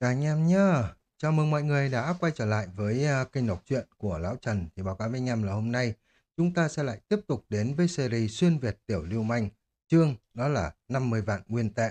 Cả anh em nhá, chào mừng mọi người đã quay trở lại với à, kênh đọc truyện của Lão Trần. Thì báo cáo với anh em là hôm nay chúng ta sẽ lại tiếp tục đến với series xuyên Việt tiểu lưu manh, chương đó là 50 vạn nguyên tệ.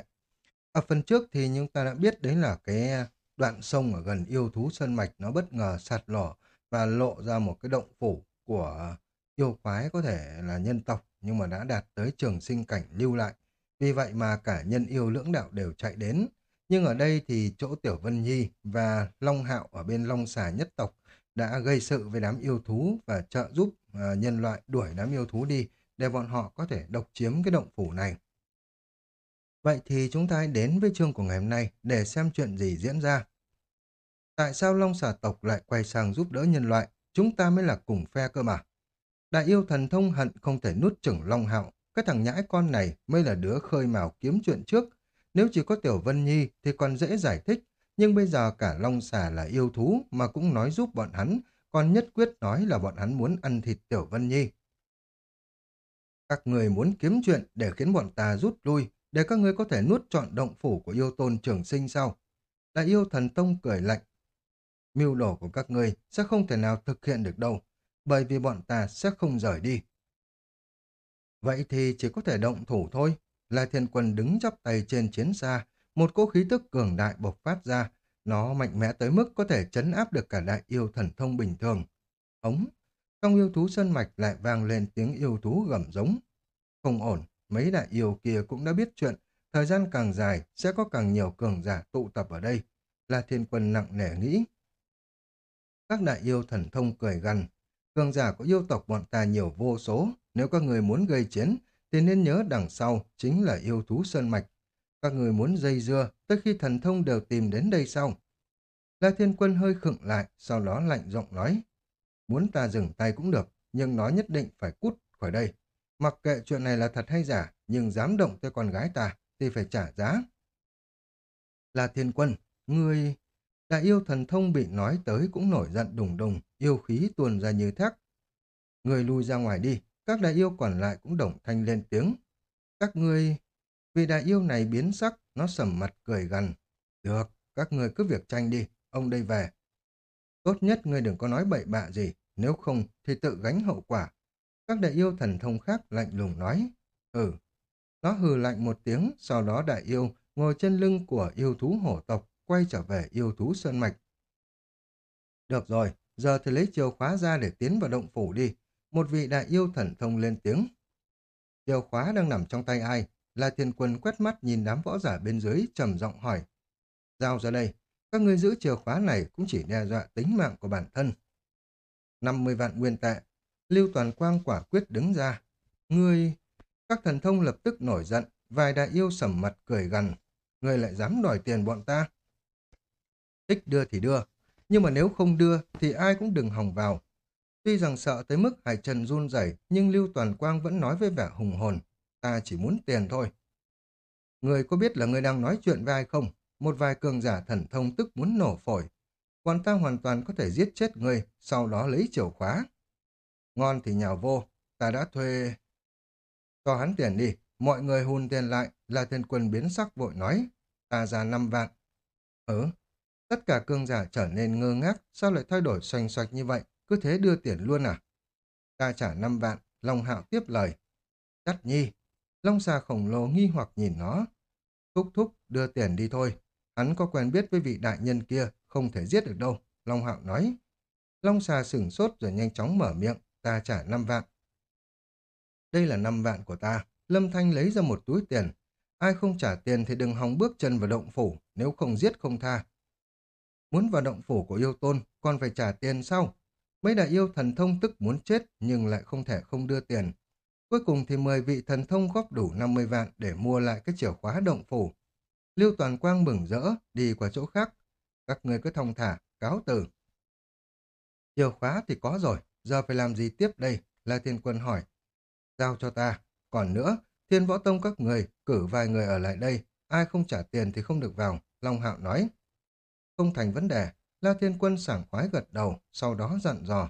Ở phần trước thì chúng ta đã biết đấy là cái à, đoạn sông ở gần yêu thú Sơn Mạch nó bất ngờ sạt lở và lộ ra một cái động phủ của yêu quái có thể là nhân tộc nhưng mà đã đạt tới trường sinh cảnh lưu lại. Vì vậy mà cả nhân yêu lưỡng đạo đều chạy đến. Nhưng ở đây thì chỗ Tiểu Vân Nhi và Long Hạo ở bên Long Xà nhất tộc đã gây sự với đám yêu thú và trợ giúp uh, nhân loại đuổi đám yêu thú đi để bọn họ có thể độc chiếm cái động phủ này. Vậy thì chúng ta hãy đến với chương của ngày hôm nay để xem chuyện gì diễn ra. Tại sao Long Xà tộc lại quay sang giúp đỡ nhân loại? Chúng ta mới là cùng phe cơ mà. Đại yêu thần thông hận không thể nuốt chửng Long Hạo. Cái thằng nhãi con này mới là đứa khơi mào kiếm chuyện trước nếu chỉ có Tiểu Vân Nhi thì còn dễ giải thích, nhưng bây giờ cả Long Xà là yêu thú mà cũng nói giúp bọn hắn, còn nhất quyết nói là bọn hắn muốn ăn thịt Tiểu Vân Nhi. Các người muốn kiếm chuyện để khiến bọn ta rút lui, để các người có thể nuốt trọn động phủ của yêu tôn trường sinh sao? Đại yêu thần tông cười lạnh. Mưu đồ của các người sẽ không thể nào thực hiện được đâu, bởi vì bọn ta sẽ không rời đi. Vậy thì chỉ có thể động thủ thôi. La Thiên Quân đứng chắp tay trên chiến xa, một cỗ khí tức cường đại bộc phát ra, nó mạnh mẽ tới mức có thể chấn áp được cả đại yêu thần thông bình thường. Ống, trong yêu thú sơn mạch lại vang lên tiếng yêu thú gầm giống. Không ổn, mấy đại yêu kia cũng đã biết chuyện, thời gian càng dài sẽ có càng nhiều cường giả tụ tập ở đây. La Thiên Quân nặng nề nghĩ. Các đại yêu thần thông cười gằn, cường giả của yêu tộc bọn ta nhiều vô số, nếu các người muốn gây chiến thì nên nhớ đằng sau chính là yêu thú sơn mạch. Các người muốn dây dưa, tới khi thần thông đều tìm đến đây sau. La Thiên Quân hơi khựng lại, sau đó lạnh giọng nói. Muốn ta dừng tay cũng được, nhưng nó nhất định phải cút khỏi đây. Mặc kệ chuyện này là thật hay giả, nhưng dám động tới con gái ta, thì phải trả giá. La Thiên Quân, ngươi... Đại yêu thần thông bị nói tới cũng nổi giận đùng đùng, yêu khí tuôn ra như thác. Người lui ra ngoài đi, các đại yêu còn lại cũng đồng thanh lên tiếng. Các ngươi... Vì đại yêu này biến sắc, nó sầm mặt cười gần. Được, các ngươi cứ việc tranh đi, ông đây về. Tốt nhất ngươi đừng có nói bậy bạ gì, nếu không thì tự gánh hậu quả. Các đại yêu thần thông khác lạnh lùng nói. Ừ. Nó hừ lạnh một tiếng, sau đó đại yêu ngồi trên lưng của yêu thú hổ tộc, quay trở về yêu thú sơn mạch. Được rồi, giờ thì lấy chìa khóa ra để tiến vào động phủ đi một vị đại yêu thần thông lên tiếng. Chìa khóa đang nằm trong tay ai? Là thiên quân quét mắt nhìn đám võ giả bên dưới trầm giọng hỏi. Giao ra đây, các ngươi giữ chìa khóa này cũng chỉ đe dọa tính mạng của bản thân. 50 vạn nguyên tệ, Lưu Toàn Quang quả quyết đứng ra. Ngươi... Các thần thông lập tức nổi giận, vài đại yêu sầm mặt cười gần, Ngươi lại dám đòi tiền bọn ta. Thích đưa thì đưa, nhưng mà nếu không đưa thì ai cũng đừng hòng vào. Tuy rằng sợ tới mức Hải Trần run rẩy, nhưng Lưu Toàn Quang vẫn nói với vẻ hùng hồn, ta chỉ muốn tiền thôi. Người có biết là người đang nói chuyện với ai không? Một vài cường giả thần thông tức muốn nổ phổi. Còn ta hoàn toàn có thể giết chết người, sau đó lấy chìa khóa. Ngon thì nhào vô, ta đã thuê... Cho hắn tiền đi, mọi người hùn tiền lại, là thiên quân biến sắc vội nói. Ta ra năm vạn. Ừ, tất cả cương giả trở nên ngơ ngác, sao lại thay đổi xoành xoạch như vậy? Cứ thế đưa tiền luôn à? Ta trả 5 vạn, Long Hạo tiếp lời. Chắt nhi, Long xà khổng lồ nghi hoặc nhìn nó. Thúc thúc, đưa tiền đi thôi. Hắn có quen biết với vị đại nhân kia, không thể giết được đâu, Long Hạo nói. Long xà sửng sốt rồi nhanh chóng mở miệng, ta trả 5 vạn. Đây là 5 vạn của ta. Lâm Thanh lấy ra một túi tiền. Ai không trả tiền thì đừng hòng bước chân vào động phủ, nếu không giết không tha. Muốn vào động phủ của yêu tôn, còn phải trả tiền sau. Mấy đại yêu thần thông tức muốn chết nhưng lại không thể không đưa tiền. Cuối cùng thì 10 vị thần thông góp đủ 50 vạn để mua lại cái chìa khóa động phủ. Lưu Toàn Quang mừng rỡ, đi qua chỗ khác. Các người cứ thông thả, cáo từ. Chìa khóa thì có rồi, giờ phải làm gì tiếp đây? La Thiên Quân hỏi. Giao cho ta. Còn nữa, Thiên Võ Tông các người, cử vài người ở lại đây. Ai không trả tiền thì không được vào. Long Hạo nói. Không thành vấn đề, La Thiên Quân sảng khoái gật đầu, sau đó dặn dò.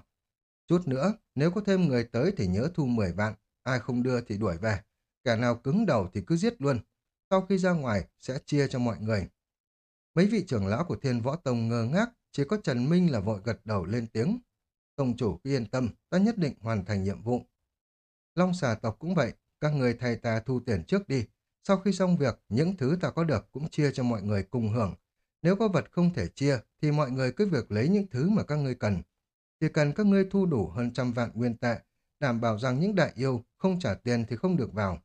Chút nữa, nếu có thêm người tới thì nhớ thu 10 vạn, ai không đưa thì đuổi về. Kẻ nào cứng đầu thì cứ giết luôn. Sau khi ra ngoài, sẽ chia cho mọi người. Mấy vị trưởng lão của thiên võ tông ngơ ngác, chỉ có Trần Minh là vội gật đầu lên tiếng. Tông chủ cứ yên tâm, ta nhất định hoàn thành nhiệm vụ. Long xà tộc cũng vậy, các người thầy ta thu tiền trước đi. Sau khi xong việc, những thứ ta có được cũng chia cho mọi người cùng hưởng. Nếu có vật không thể chia, thì mọi người cứ việc lấy những thứ mà các ngươi cần. Chỉ cần các ngươi thu đủ hơn trăm vạn nguyên tệ, đảm bảo rằng những đại yêu không trả tiền thì không được vào.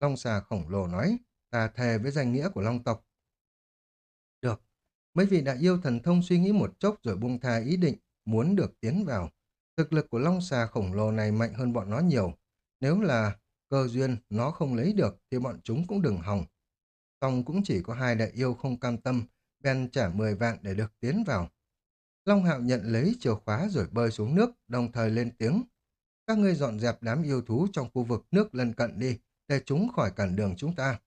Long xà khổng lồ nói, ta thề với danh nghĩa của Long tộc. Được, mấy vị đại yêu thần thông suy nghĩ một chốc rồi buông tha ý định, muốn được tiến vào. Thực lực của Long xà khổng lồ này mạnh hơn bọn nó nhiều. Nếu là cơ duyên nó không lấy được thì bọn chúng cũng đừng hòng. tòng cũng chỉ có hai đại yêu không cam tâm, bèn trả 10 vạn để được tiến vào. Long Hạo nhận lấy chìa khóa rồi bơi xuống nước, đồng thời lên tiếng. Các ngươi dọn dẹp đám yêu thú trong khu vực nước lân cận đi, để chúng khỏi cản đường chúng ta.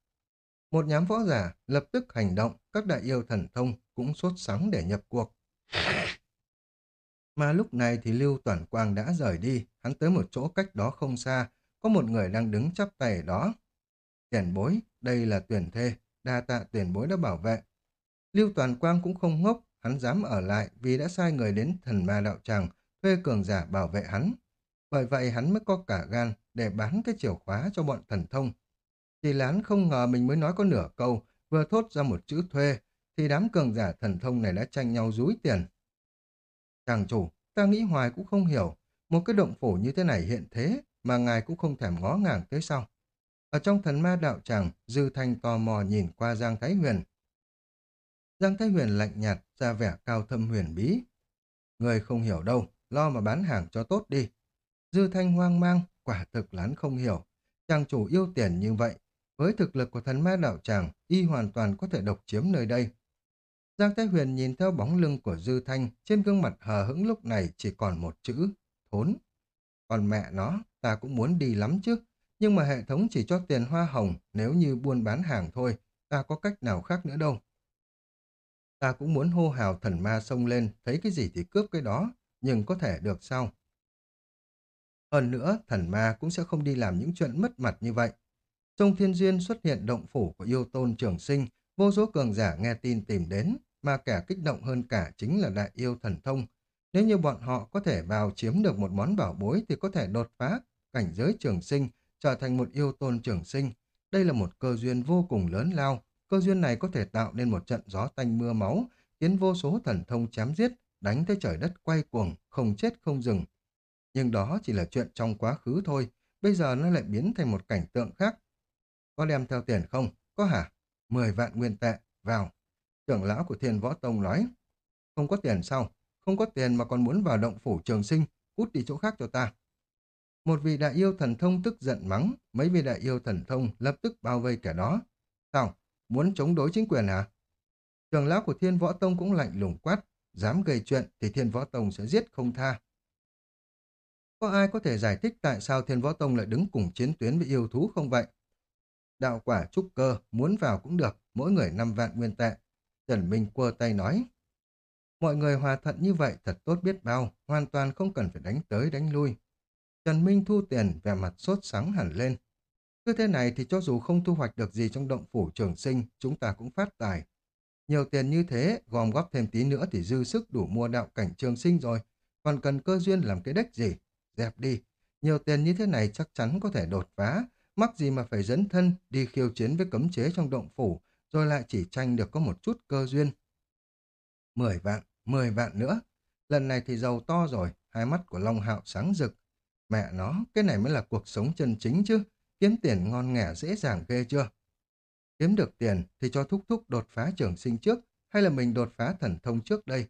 Một nhóm võ giả lập tức hành động, các đại yêu thần thông cũng sốt sắng để nhập cuộc. Mà lúc này thì Lưu Toàn Quang đã rời đi, hắn tới một chỗ cách đó không xa, có một người đang đứng chắp tay ở đó. Tiền bối, đây là tuyển thê, đa tạ tuyển bối đã bảo vệ. Lưu Toàn Quang cũng không ngốc, hắn dám ở lại vì đã sai người đến thần ma đạo tràng thuê cường giả bảo vệ hắn. Bởi vậy hắn mới có cả gan để bán cái chìa khóa cho bọn thần thông. Chỉ là hắn không ngờ mình mới nói có nửa câu, vừa thốt ra một chữ thuê, thì đám cường giả thần thông này đã tranh nhau rúi tiền. Chàng chủ, ta nghĩ hoài cũng không hiểu, một cái động phủ như thế này hiện thế mà ngài cũng không thèm ngó ngàng tới sau. Ở trong thần ma đạo tràng, Dư Thanh tò mò nhìn qua Giang Thái Huyền. Giang Thái Huyền lạnh nhạt, ra vẻ cao thâm huyền bí. Người không hiểu đâu, lo mà bán hàng cho tốt đi. Dư Thanh hoang mang, quả thực lán không hiểu. Chàng chủ yêu tiền như vậy, với thực lực của thần ma đạo tràng, y hoàn toàn có thể độc chiếm nơi đây. Giang Thái Huyền nhìn theo bóng lưng của Dư Thanh, trên gương mặt hờ hững lúc này chỉ còn một chữ, thốn. Còn mẹ nó, ta cũng muốn đi lắm chứ, nhưng mà hệ thống chỉ cho tiền hoa hồng nếu như buôn bán hàng thôi, ta có cách nào khác nữa đâu. Ta cũng muốn hô hào thần ma xông lên, thấy cái gì thì cướp cái đó, nhưng có thể được sao? Hơn nữa, thần ma cũng sẽ không đi làm những chuyện mất mặt như vậy. Trong thiên duyên xuất hiện động phủ của yêu tôn trường sinh, vô số cường giả nghe tin tìm đến, mà kẻ kích động hơn cả chính là đại yêu thần thông. Nếu như bọn họ có thể vào chiếm được một món bảo bối thì có thể đột phá cảnh giới trường sinh, trở thành một yêu tôn trường sinh. Đây là một cơ duyên vô cùng lớn lao. Cơ duyên này có thể tạo nên một trận gió tanh mưa máu, khiến vô số thần thông chém giết, đánh tới trời đất quay cuồng, không chết không dừng. Nhưng đó chỉ là chuyện trong quá khứ thôi, bây giờ nó lại biến thành một cảnh tượng khác. Có đem theo tiền không? Có hả? Mười vạn nguyên tệ, vào. Trưởng lão của thiên võ tông nói, không có tiền sao? Không có tiền mà còn muốn vào động phủ trường sinh, cút đi chỗ khác cho ta. Một vị đại yêu thần thông tức giận mắng, mấy vị đại yêu thần thông lập tức bao vây kẻ đó. Sao? Muốn chống đối chính quyền à? Trường lão của thiên võ tông cũng lạnh lùng quát, dám gây chuyện thì thiên võ tông sẽ giết không tha. Có ai có thể giải thích tại sao thiên võ tông lại đứng cùng chiến tuyến với yêu thú không vậy? Đạo quả trúc cơ, muốn vào cũng được, mỗi người 5 vạn nguyên tệ. Trần Minh quơ tay nói. Mọi người hòa thuận như vậy thật tốt biết bao, hoàn toàn không cần phải đánh tới đánh lui. Trần Minh thu tiền, vẻ mặt sốt sáng hẳn lên. Cứ thế này thì cho dù không thu hoạch được gì trong động phủ trường sinh, chúng ta cũng phát tài. Nhiều tiền như thế, gom góp thêm tí nữa thì dư sức đủ mua đạo cảnh trường sinh rồi. Còn cần cơ duyên làm cái đếch gì? Dẹp đi. Nhiều tiền như thế này chắc chắn có thể đột phá. Mắc gì mà phải dẫn thân đi khiêu chiến với cấm chế trong động phủ, rồi lại chỉ tranh được có một chút cơ duyên. Mười vạn, mười vạn nữa. Lần này thì giàu to rồi, hai mắt của Long Hạo sáng rực. Mẹ nó, cái này mới là cuộc sống chân chính chứ. Kiếm tiền ngon nghẻ dễ dàng ghê chưa? Kiếm được tiền thì cho thúc thúc đột phá trường sinh trước, hay là mình đột phá thần thông trước đây?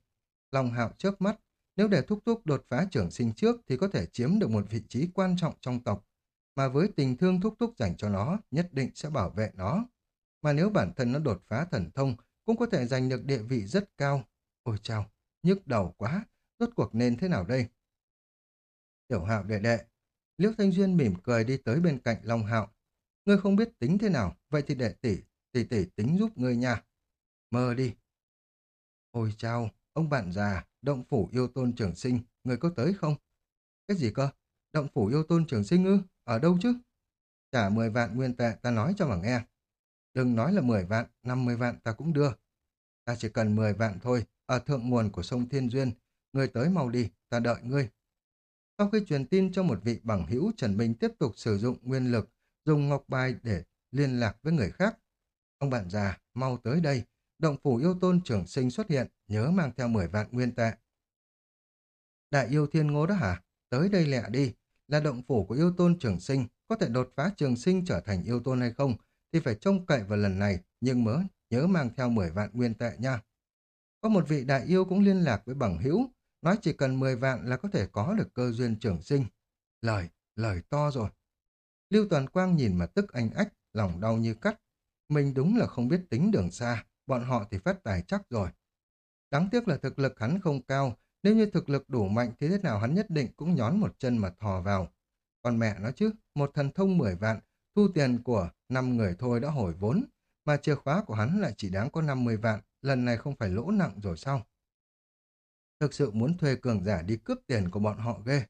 Long Hạo chớp mắt, nếu để thúc thúc đột phá trường sinh trước thì có thể chiếm được một vị trí quan trọng trong tộc. Mà với tình thương thúc thúc dành cho nó, nhất định sẽ bảo vệ nó. Mà nếu bản thân nó đột phá thần thông, cũng có thể giành được địa vị rất cao. Ôi chào, nhức đầu quá, rốt cuộc nên thế nào đây? Tiểu hạo đệ đệ, Liễu Thanh Duyên mỉm cười đi tới bên cạnh Long Hạo. Ngươi không biết tính thế nào, vậy thì đệ tỷ, tỷ tỷ tính giúp ngươi nha. Mơ đi. Ôi chào, ông bạn già, động phủ yêu tôn trường sinh, người có tới không? Cái gì cơ? Động phủ yêu tôn trường sinh ư? Ở đâu chứ? Trả 10 vạn nguyên tệ ta nói cho mà nghe. Đừng nói là 10 vạn, 50 vạn ta cũng đưa. Ta chỉ cần 10 vạn thôi, ở thượng nguồn của sông Thiên Duyên. Ngươi tới mau đi, ta đợi ngươi. Sau khi truyền tin cho một vị bằng hữu, Trần Minh tiếp tục sử dụng nguyên lực, dùng ngọc bài để liên lạc với người khác. Ông bạn già, mau tới đây. Động phủ yêu tôn trưởng sinh xuất hiện, nhớ mang theo 10 vạn nguyên tệ. Đại yêu thiên ngô đó hả? Tới đây lẹ đi. Là động phủ của yêu tôn trưởng sinh, có thể đột phá trường sinh trở thành yêu tôn hay không, thì phải trông cậy vào lần này, nhưng mớ nhớ mang theo 10 vạn nguyên tệ nha. Có một vị đại yêu cũng liên lạc với bằng hữu, nói chỉ cần 10 vạn là có thể có được cơ duyên trưởng sinh. Lời, lời to rồi. Lưu Toàn Quang nhìn mà tức anh ách, lòng đau như cắt. Mình đúng là không biết tính đường xa, bọn họ thì phát tài chắc rồi. Đáng tiếc là thực lực hắn không cao, nếu như thực lực đủ mạnh thì thế nào hắn nhất định cũng nhón một chân mà thò vào. Còn mẹ nó chứ, một thần thông 10 vạn, thu tiền của 5 người thôi đã hồi vốn, mà chìa khóa của hắn lại chỉ đáng có 50 vạn, lần này không phải lỗ nặng rồi sao? Thực sự muốn thuê cường giả đi cướp tiền của bọn họ ghê.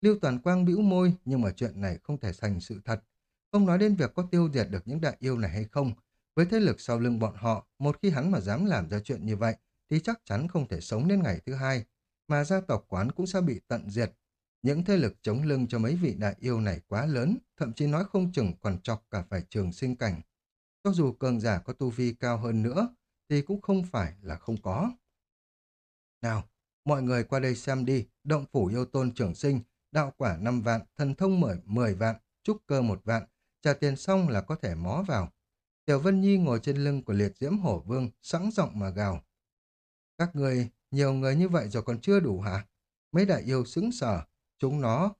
Lưu Toàn Quang bĩu môi, nhưng mà chuyện này không thể thành sự thật. Không nói đến việc có tiêu diệt được những đại yêu này hay không. Với thế lực sau lưng bọn họ, một khi hắn mà dám làm ra chuyện như vậy, thì chắc chắn không thể sống đến ngày thứ hai, mà gia tộc quán cũng sẽ bị tận diệt. Những thế lực chống lưng cho mấy vị đại yêu này quá lớn, thậm chí nói không chừng còn chọc cả phải trường sinh cảnh. Cho dù cường giả có tu vi cao hơn nữa, thì cũng không phải là không có. Nào, mọi người qua đây xem đi, động phủ yêu tôn trưởng sinh, đạo quả 5 vạn, thần thông mười 10 vạn, trúc cơ một vạn, trả tiền xong là có thể mó vào. Tiểu Vân Nhi ngồi trên lưng của liệt diễm hổ vương, sẵn giọng mà gào. Các người, nhiều người như vậy rồi còn chưa đủ hả? Mấy đại yêu xứng sở, chúng nó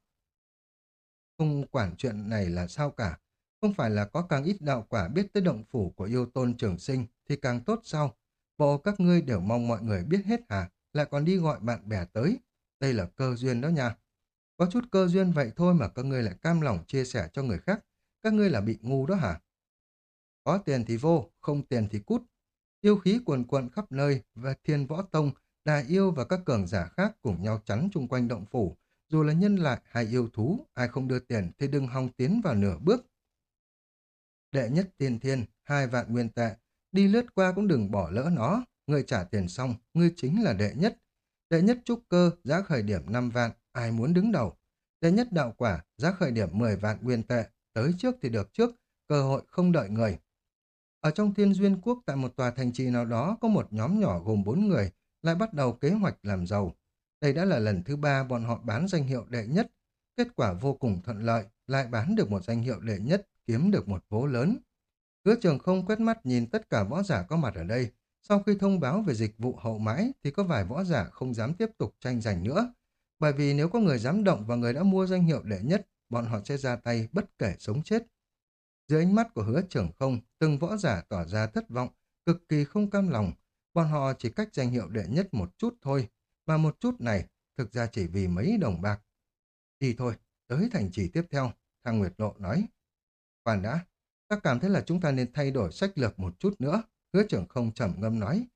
không quản chuyện này là sao cả. Không phải là có càng ít đạo quả biết tới động phủ của yêu tôn trường sinh thì càng tốt sao? Bộ các ngươi đều mong mọi người biết hết hả? Lại còn đi gọi bạn bè tới. Đây là cơ duyên đó nha. Có chút cơ duyên vậy thôi mà các ngươi lại cam lòng chia sẻ cho người khác. Các ngươi là bị ngu đó hả? Có tiền thì vô, không tiền thì cút. Yêu khí cuồn cuộn khắp nơi và thiên võ tông, đà yêu và các cường giả khác cùng nhau chắn chung quanh động phủ. Dù là nhân lại hay yêu thú, ai không đưa tiền thì đừng hòng tiến vào nửa bước. Đệ nhất tiên thiên, hai vạn nguyên tệ, đi lướt qua cũng đừng bỏ lỡ nó. Người trả tiền xong, ngươi chính là đệ nhất. Đệ nhất trúc cơ, giá khởi điểm 5 vạn, ai muốn đứng đầu. Đệ nhất đạo quả, giá khởi điểm 10 vạn nguyên tệ, tới trước thì được trước, cơ hội không đợi người. Ở trong thiên duyên quốc tại một tòa thành trì nào đó có một nhóm nhỏ gồm 4 người lại bắt đầu kế hoạch làm giàu. Đây đã là lần thứ ba bọn họ bán danh hiệu đệ nhất. Kết quả vô cùng thuận lợi, lại bán được một danh hiệu đệ nhất, kiếm được một vố lớn. Hứa trường không quét mắt nhìn tất cả võ giả có mặt ở đây. Sau khi thông báo về dịch vụ hậu mãi thì có vài võ giả không dám tiếp tục tranh giành nữa. Bởi vì nếu có người dám động và người đã mua danh hiệu đệ nhất, bọn họ sẽ ra tay bất kể sống chết. Dưới ánh mắt của hứa trưởng không, từng võ giả tỏ ra thất vọng, cực kỳ không cam lòng. Bọn họ chỉ cách danh hiệu đệ nhất một chút thôi, mà một chút này thực ra chỉ vì mấy đồng bạc. Đi thôi, tới thành trì tiếp theo, thằng Nguyệt Lộ nói. Khoan đã, ta cảm thấy là chúng ta nên thay đổi sách lược một chút nữa, hứa trưởng không trầm ngâm nói.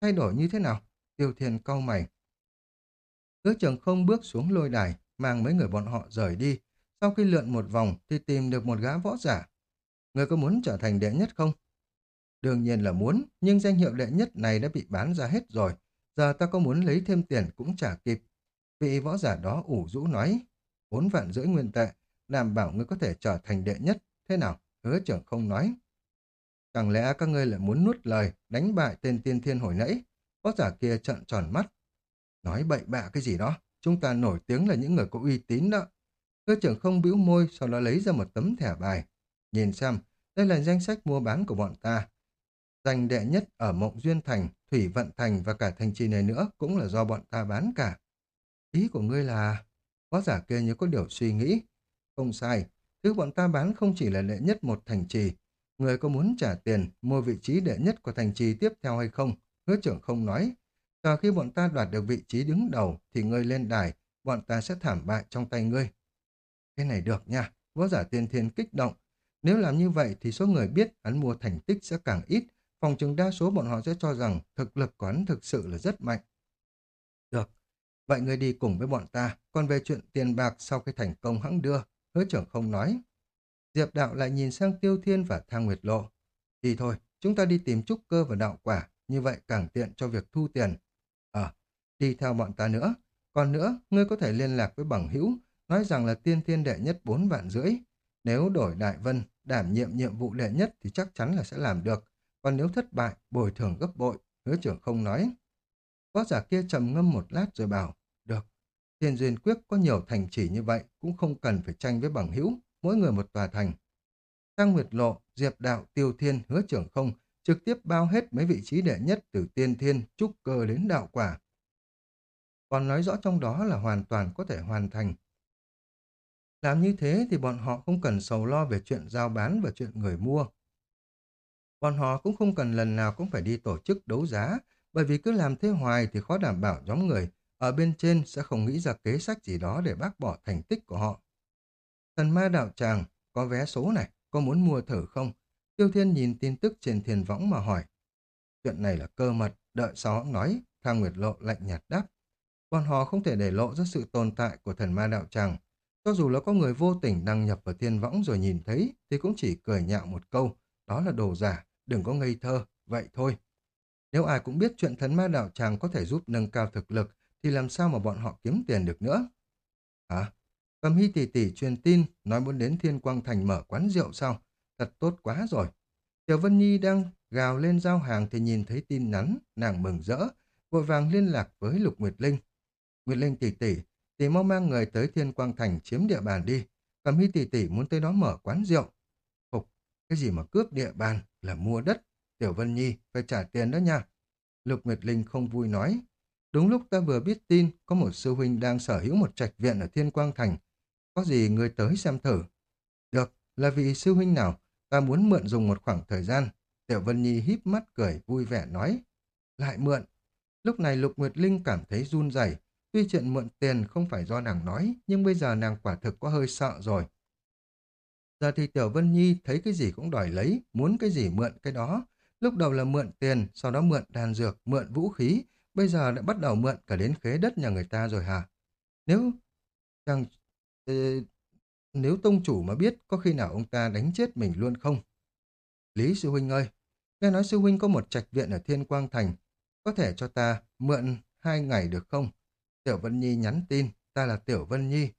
Thay đổi như thế nào? Tiêu Thiên cau mày. Hứa trưởng không bước xuống lôi đài, mang mấy người bọn họ rời đi. Sau khi lượn một vòng thì tìm được một gã võ giả. Người có muốn trở thành đệ nhất không? Đương nhiên là muốn, nhưng danh hiệu đệ nhất này đã bị bán ra hết rồi. Giờ ta có muốn lấy thêm tiền cũng trả kịp. Vị võ giả đó ủ rũ nói, bốn vạn rưỡi nguyên tệ, đảm bảo ngươi có thể trở thành đệ nhất. Thế nào? Hứa trưởng không nói. Chẳng lẽ các ngươi lại muốn nuốt lời, đánh bại tên tiên thiên hồi nãy? Võ giả kia trợn tròn mắt. Nói bậy bạ cái gì đó, chúng ta nổi tiếng là những người có uy tín đó. Cơ trưởng không bĩu môi, sau đó lấy ra một tấm thẻ bài. Nhìn xem, đây là danh sách mua bán của bọn ta. danh đệ nhất ở Mộng Duyên Thành, Thủy Vận Thành và cả thành trì này nữa cũng là do bọn ta bán cả. Ý của ngươi là... Võ giả kia như có điều suy nghĩ. Không sai, thứ bọn ta bán không chỉ là đệ nhất một thành trì. Người có muốn trả tiền mua vị trí đệ nhất của thành trì tiếp theo hay không? Hứa trưởng không nói. Chờ khi bọn ta đoạt được vị trí đứng đầu thì ngươi lên đài, bọn ta sẽ thảm bại trong tay ngươi. Cái này được nha, võ giả tiên thiên kích động. Nếu làm như vậy thì số người biết hắn mua thành tích sẽ càng ít, phòng chừng đa số bọn họ sẽ cho rằng thực lực của hắn thực sự là rất mạnh. Được, vậy ngươi đi cùng với bọn ta, còn về chuyện tiền bạc sau khi thành công hãng đưa, hứa trưởng không nói. Diệp đạo lại nhìn sang Tiêu Thiên và Thang Nguyệt Lộ. Đi thôi, chúng ta đi tìm trúc cơ và đạo quả, như vậy càng tiện cho việc thu tiền. Ờ, đi theo bọn ta nữa. Còn nữa, ngươi có thể liên lạc với bằng hữu, nói rằng là tiên thiên đệ nhất bốn vạn rưỡi. Nếu đổi Đại Vân, đảm nhiệm nhiệm vụ đệ nhất thì chắc chắn là sẽ làm được. Còn nếu thất bại, bồi thường gấp bội, hứa trưởng không nói. Võ giả kia trầm ngâm một lát rồi bảo, được, Thiên Duyên Quyết có nhiều thành chỉ như vậy, cũng không cần phải tranh với bằng hữu, mỗi người một tòa thành. Tăng Nguyệt Lộ, Diệp Đạo, Tiêu Thiên, Hứa Trưởng Không trực tiếp bao hết mấy vị trí đệ nhất từ tiên thiên, trúc cơ đến đạo quả. Còn nói rõ trong đó là hoàn toàn có thể hoàn thành. Làm như thế thì bọn họ không cần sầu lo về chuyện giao bán và chuyện người mua. Bọn họ cũng không cần lần nào cũng phải đi tổ chức đấu giá, bởi vì cứ làm thế hoài thì khó đảm bảo nhóm người ở bên trên sẽ không nghĩ ra kế sách gì đó để bác bỏ thành tích của họ. Thần ma đạo tràng, có vé số này, có muốn mua thử không? Tiêu Thiên nhìn tin tức trên thiền võng mà hỏi. Chuyện này là cơ mật, đợi xó nói, Thang Nguyệt Lộ lạnh nhạt đáp. Bọn họ không thể để lộ ra sự tồn tại của thần ma đạo tràng. Cho dù là có người vô tình đăng nhập vào thiên võng rồi nhìn thấy, thì cũng chỉ cười nhạo một câu, đó là đồ giả, đừng có ngây thơ, vậy thôi. Nếu ai cũng biết chuyện thần ma đạo tràng có thể giúp nâng cao thực lực, thì làm sao mà bọn họ kiếm tiền được nữa? Hả? Cầm hy tỷ tỷ truyền tin, nói muốn đến Thiên Quang Thành mở quán rượu sao? Thật tốt quá rồi. Tiểu Vân Nhi đang gào lên giao hàng thì nhìn thấy tin nhắn, nàng mừng rỡ, vội vàng liên lạc với Lục Nguyệt Linh. Nguyệt Linh tỷ tỷ, tỷ mau mang người tới Thiên Quang Thành chiếm địa bàn đi. Cầm hy tỷ tỷ muốn tới đó mở quán rượu. Phục, cái gì mà cướp địa bàn là mua đất. Tiểu Vân Nhi phải trả tiền đó nha. Lục Nguyệt Linh không vui nói. Đúng lúc ta vừa biết tin, có một sư huynh đang sở hữu một trạch viện ở Thiên Quang Thành. Có gì người tới xem thử. Được, là vị sư huynh nào? Ta muốn mượn dùng một khoảng thời gian. Tiểu Vân Nhi híp mắt cười vui vẻ nói. Lại mượn. Lúc này Lục Nguyệt Linh cảm thấy run rẩy. Tuy chuyện mượn tiền không phải do nàng nói, nhưng bây giờ nàng quả thực có hơi sợ rồi. Giờ thì Tiểu Vân Nhi thấy cái gì cũng đòi lấy, muốn cái gì mượn cái đó. Lúc đầu là mượn tiền, sau đó mượn đàn dược, mượn vũ khí, bây giờ đã bắt đầu mượn cả đến khế đất nhà người ta rồi hả? Nếu chàng Ờ, nếu tông chủ mà biết có khi nào ông ta đánh chết mình luôn không? Lý sư huynh ơi, nghe nói sư huynh có một trạch viện ở Thiên Quang Thành, có thể cho ta mượn hai ngày được không? Tiểu Vân Nhi nhắn tin, ta là Tiểu Vân Nhi.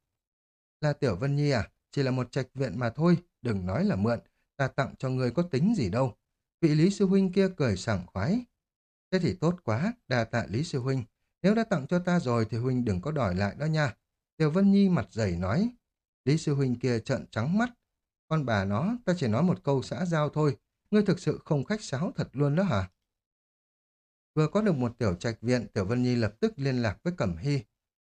Là Tiểu Vân Nhi à? Chỉ là một trạch viện mà thôi, đừng nói là mượn, ta tặng cho người có tính gì đâu. Vị Lý sư huynh kia cười sảng khoái. Thế thì tốt quá, đà tạ Lý sư huynh. Nếu đã tặng cho ta rồi thì huynh đừng có đòi lại đó nha. Tiểu Vân Nhi mặt dày nói. Lý sư huynh kia trợn trắng mắt. Con bà nó, ta chỉ nói một câu xã giao thôi. Ngươi thực sự không khách sáo thật luôn đó hả? Vừa có được một tiểu trạch viện, Tiểu Vân Nhi lập tức liên lạc với Cẩm Hy.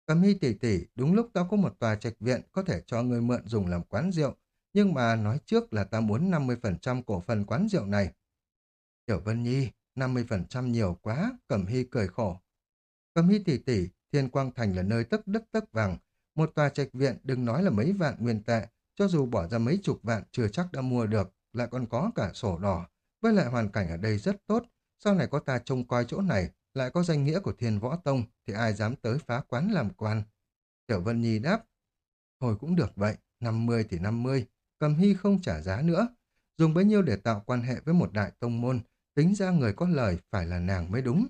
Cẩm Hy tỷ tỷ, đúng lúc tao có một tòa trạch viện có thể cho ngươi mượn dùng làm quán rượu, nhưng mà nói trước là ta muốn 50% cổ phần quán rượu này. Tiểu Vân Nhi, 50% nhiều quá, Cẩm Hy cười khổ. Cẩm Hy tỷ tỷ, Thiên Quang Thành là nơi tất đất tất vàng, một tòa trạch viện đừng nói là mấy vạn nguyên tệ, cho dù bỏ ra mấy chục vạn chưa chắc đã mua được, lại còn có cả sổ đỏ. Với lại hoàn cảnh ở đây rất tốt, sau này có ta trông coi chỗ này, lại có danh nghĩa của thiên võ tông, thì ai dám tới phá quán làm quan. Tiểu Vân Nhi đáp, thôi cũng được vậy, 50 thì 50, cầm hy không trả giá nữa. Dùng bấy nhiêu để tạo quan hệ với một đại tông môn, tính ra người có lời phải là nàng mới đúng.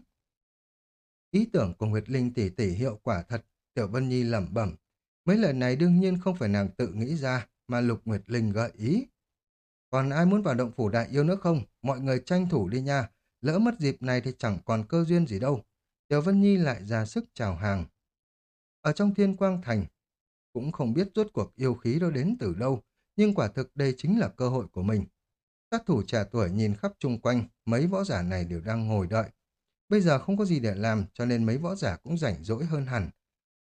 Ý tưởng của Nguyệt Linh tỷ tỷ hiệu quả thật, Tiểu Vân Nhi lẩm bẩm, Mấy lời này đương nhiên không phải nàng tự nghĩ ra, mà Lục Nguyệt Linh gợi ý. Còn ai muốn vào động phủ đại yêu nữa không? Mọi người tranh thủ đi nha. Lỡ mất dịp này thì chẳng còn cơ duyên gì đâu. Tiểu Vân Nhi lại ra sức chào hàng. Ở trong thiên quang thành, cũng không biết rốt cuộc yêu khí đó đến từ đâu, nhưng quả thực đây chính là cơ hội của mình. Các thủ trẻ tuổi nhìn khắp chung quanh, mấy võ giả này đều đang ngồi đợi. Bây giờ không có gì để làm, cho nên mấy võ giả cũng rảnh rỗi hơn hẳn.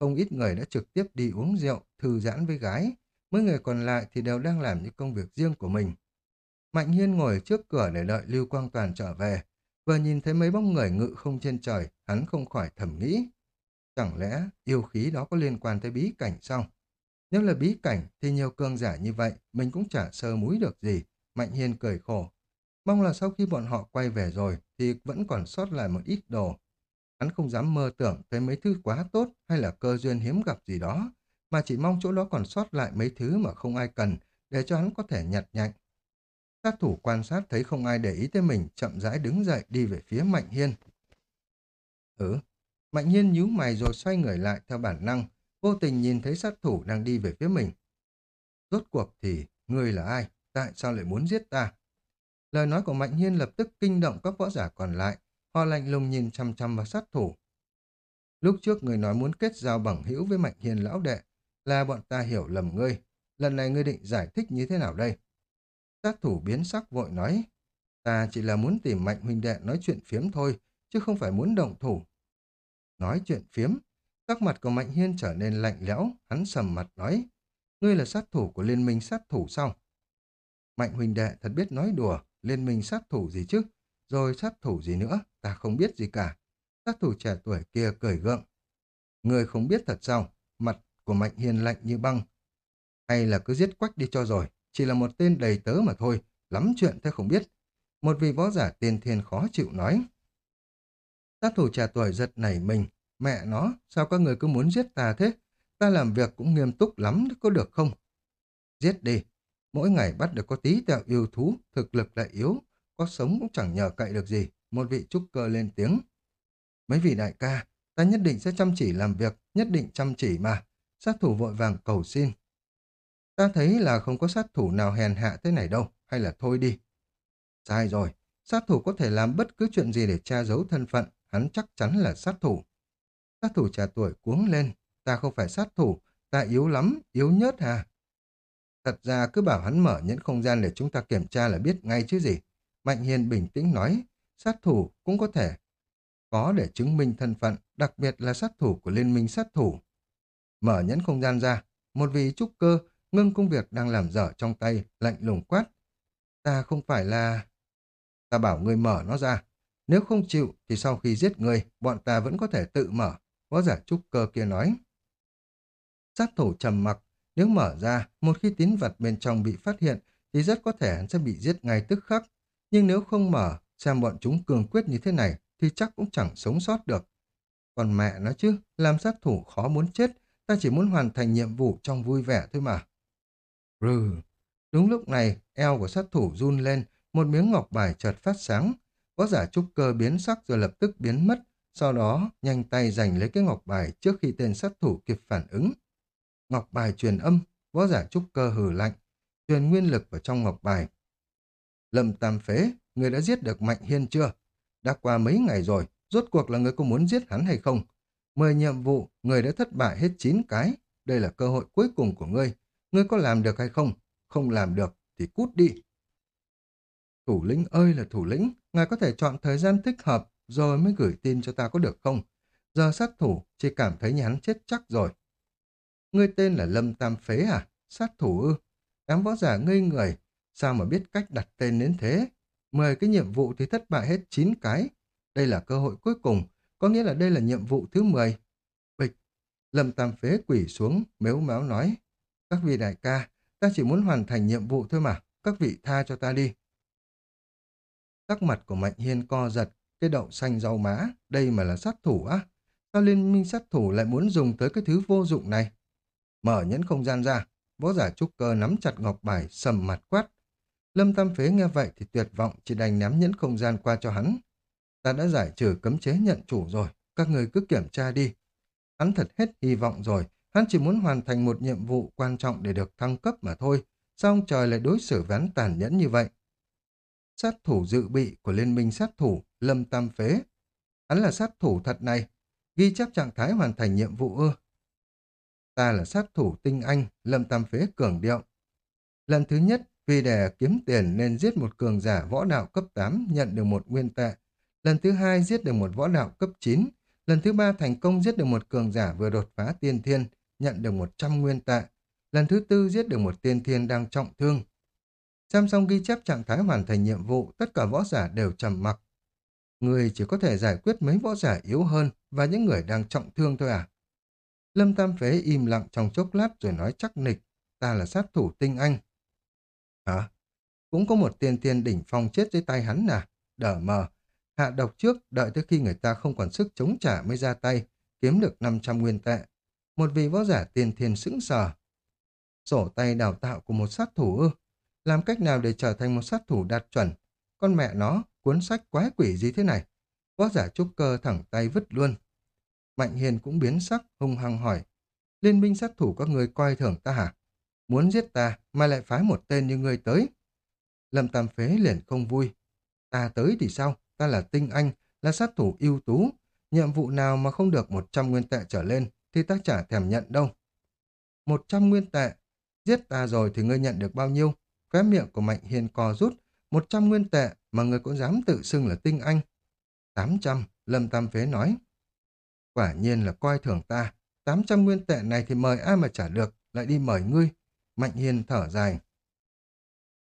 Không ít người đã trực tiếp đi uống rượu, thư giãn với gái. Mấy người còn lại thì đều đang làm những công việc riêng của mình. Mạnh Hiên ngồi trước cửa để đợi Lưu Quang Toàn trở về. Vừa nhìn thấy mấy bóng người ngự không trên trời, hắn không khỏi thầm nghĩ. Chẳng lẽ yêu khí đó có liên quan tới bí cảnh sao? Nếu là bí cảnh thì nhiều cương giả như vậy, mình cũng chả sơ múi được gì. Mạnh Hiên cười khổ. Mong là sau khi bọn họ quay về rồi thì vẫn còn sót lại một ít đồ. Hắn không dám mơ tưởng tới mấy thứ quá tốt hay là cơ duyên hiếm gặp gì đó, mà chỉ mong chỗ đó còn sót lại mấy thứ mà không ai cần để cho hắn có thể nhặt nhạnh. Sát thủ quan sát thấy không ai để ý tới mình, chậm rãi đứng dậy đi về phía Mạnh Hiên. Ừ, Mạnh Hiên nhíu mày rồi xoay người lại theo bản năng, vô tình nhìn thấy sát thủ đang đi về phía mình. Rốt cuộc thì, ngươi là ai? Tại sao lại muốn giết ta? Lời nói của Mạnh Hiên lập tức kinh động các võ giả còn lại, họ lạnh lùng nhìn chăm chăm vào sát thủ. Lúc trước người nói muốn kết giao bằng hữu với Mạnh Hiền lão đệ, là bọn ta hiểu lầm ngươi. Lần này ngươi định giải thích như thế nào đây? Sát thủ biến sắc vội nói, ta chỉ là muốn tìm Mạnh huynh đệ nói chuyện phiếm thôi, chứ không phải muốn động thủ. Nói chuyện phiếm, sắc mặt của Mạnh Hiên trở nên lạnh lẽo, hắn sầm mặt nói, ngươi là sát thủ của liên minh sát thủ sao? Mạnh huynh đệ thật biết nói đùa, liên minh sát thủ gì chứ? Rồi sát thủ gì nữa, ta không biết gì cả. Sát thủ trẻ tuổi kia cười gượng. Người không biết thật sao? Mặt của Mạnh Hiên lạnh như băng. Hay là cứ giết quách đi cho rồi, chỉ là một tên đầy tớ mà thôi, lắm chuyện thế không biết. Một vị võ giả tiên thiên khó chịu nói. Sát thủ trẻ tuổi giật nảy mình. Mẹ nó, sao các người cứ muốn giết ta thế? Ta làm việc cũng nghiêm túc lắm, có được không? Giết đi. Mỗi ngày bắt được có tí tẹo yêu thú, thực lực lại yếu, có sống cũng chẳng nhờ cậy được gì. Một vị trúc cơ lên tiếng. Mấy vị đại ca, ta nhất định sẽ chăm chỉ làm việc, nhất định chăm chỉ mà. Sát thủ vội vàng cầu xin. Ta thấy là không có sát thủ nào hèn hạ thế này đâu, hay là thôi đi. Sai rồi, sát thủ có thể làm bất cứ chuyện gì để tra giấu thân phận, hắn chắc chắn là sát thủ. Sát thủ trẻ tuổi cuống lên, ta không phải sát thủ, ta yếu lắm, yếu nhớt hà Thật ra cứ bảo hắn mở những không gian để chúng ta kiểm tra là biết ngay chứ gì. Mạnh Hiền bình tĩnh nói, sát thủ cũng có thể có để chứng minh thân phận, đặc biệt là sát thủ của liên minh sát thủ. Mở nhẫn không gian ra, một vị trúc cơ ngưng công việc đang làm dở trong tay, lạnh lùng quát. Ta không phải là... Ta bảo người mở nó ra. Nếu không chịu thì sau khi giết người, bọn ta vẫn có thể tự mở. Võ giả trúc cơ kia nói. Sát thủ trầm mặc, nếu mở ra, một khi tín vật bên trong bị phát hiện thì rất có thể hắn sẽ bị giết ngay tức khắc. Nhưng nếu không mở, xem bọn chúng cường quyết như thế này thì chắc cũng chẳng sống sót được. Còn mẹ nó chứ, làm sát thủ khó muốn chết, ta chỉ muốn hoàn thành nhiệm vụ trong vui vẻ thôi mà. Rừ. Đúng lúc này, eo của sát thủ run lên, một miếng ngọc bài chợt phát sáng. Có giả trúc cơ biến sắc rồi lập tức biến mất, sau đó nhanh tay giành lấy cái ngọc bài trước khi tên sát thủ kịp phản ứng. Ngọc bài truyền âm, võ giả trúc cơ hừ lạnh, truyền nguyên lực vào trong ngọc bài. Lâm Tam Phế, người đã giết được Mạnh Hiên chưa? Đã qua mấy ngày rồi, rốt cuộc là người có muốn giết hắn hay không? Mười nhiệm vụ, người đã thất bại hết chín cái. Đây là cơ hội cuối cùng của ngươi. Ngươi có làm được hay không? Không làm được thì cút đi. Thủ lĩnh ơi là thủ lĩnh, ngài có thể chọn thời gian thích hợp rồi mới gửi tin cho ta có được không? Giờ sát thủ chỉ cảm thấy như hắn chết chắc rồi. Ngươi tên là Lâm Tam Phế à? Sát thủ ư? Đám võ giả ngây người, sao mà biết cách đặt tên đến thế? Mười cái nhiệm vụ thì thất bại hết chín cái. Đây là cơ hội cuối cùng, có nghĩa là đây là nhiệm vụ thứ mười. Bịch, Lâm Tam Phế quỷ xuống, mếu máu nói. Các vị đại ca, ta chỉ muốn hoàn thành nhiệm vụ thôi mà, các vị tha cho ta đi. Sắc mặt của Mạnh Hiên co giật, cái đậu xanh rau má, đây mà là sát thủ á. Sao liên minh sát thủ lại muốn dùng tới cái thứ vô dụng này? Mở nhẫn không gian ra, võ giả trúc cơ nắm chặt ngọc bài, sầm mặt quát. Lâm Tam Phế nghe vậy thì tuyệt vọng, chỉ đành ném nhẫn không gian qua cho hắn. Ta đã giải trừ cấm chế nhận chủ rồi, các người cứ kiểm tra đi. Hắn thật hết hy vọng rồi, hắn chỉ muốn hoàn thành một nhiệm vụ quan trọng để được thăng cấp mà thôi. Sao ông trời lại đối xử với hắn tàn nhẫn như vậy? Sát thủ dự bị của Liên minh sát thủ, Lâm Tam Phế. Hắn là sát thủ thật này, ghi chép trạng thái hoàn thành nhiệm vụ ư. Ta là sát thủ tinh anh, Lâm Tam Phế cường điệu. Lần thứ nhất, vì để kiếm tiền nên giết một cường giả võ đạo cấp 8 nhận được một nguyên tệ. Lần thứ hai giết được một võ đạo cấp 9. Lần thứ ba thành công giết được một cường giả vừa đột phá tiên thiên, nhận được 100 nguyên tệ. Lần thứ tư giết được một tiên thiên đang trọng thương. Xem xong ghi chép trạng thái hoàn thành nhiệm vụ, tất cả võ giả đều trầm mặc. Người chỉ có thể giải quyết mấy võ giả yếu hơn và những người đang trọng thương thôi à? Lâm Tam Phế im lặng trong chốc lát rồi nói chắc nịch, ta là sát thủ tinh anh. Hả? Cũng có một tiên tiên đỉnh phong chết dưới tay hắn à? Đỡ mờ. Hạ độc trước, đợi tới khi người ta không còn sức chống trả mới ra tay, kiếm được 500 nguyên tệ. Một vị võ giả tiên thiên sững sờ. Sổ tay đào tạo của một sát thủ ư? Làm cách nào để trở thành một sát thủ đạt chuẩn? Con mẹ nó, cuốn sách quái quỷ gì thế này? Võ giả trúc cơ thẳng tay vứt luôn. Mạnh Hiền cũng biến sắc, hung hăng hỏi. Liên minh sát thủ các người coi thường ta hả? Muốn giết ta mà lại phái một tên như ngươi tới. Lâm Tam Phế liền không vui. Ta tới thì sao? Ta là tinh anh, là sát thủ ưu tú. Nhiệm vụ nào mà không được 100 nguyên tệ trở lên thì ta chả thèm nhận đâu. 100 nguyên tệ. Giết ta rồi thì ngươi nhận được bao nhiêu? Khóe miệng của Mạnh Hiền co rút. 100 nguyên tệ mà ngươi cũng dám tự xưng là tinh anh. 800, Lâm Tam Phế nói. Quả nhiên là coi thường ta. 800 nguyên tệ này thì mời ai mà trả được, lại đi mời ngươi. Mạnh Hiên thở dài.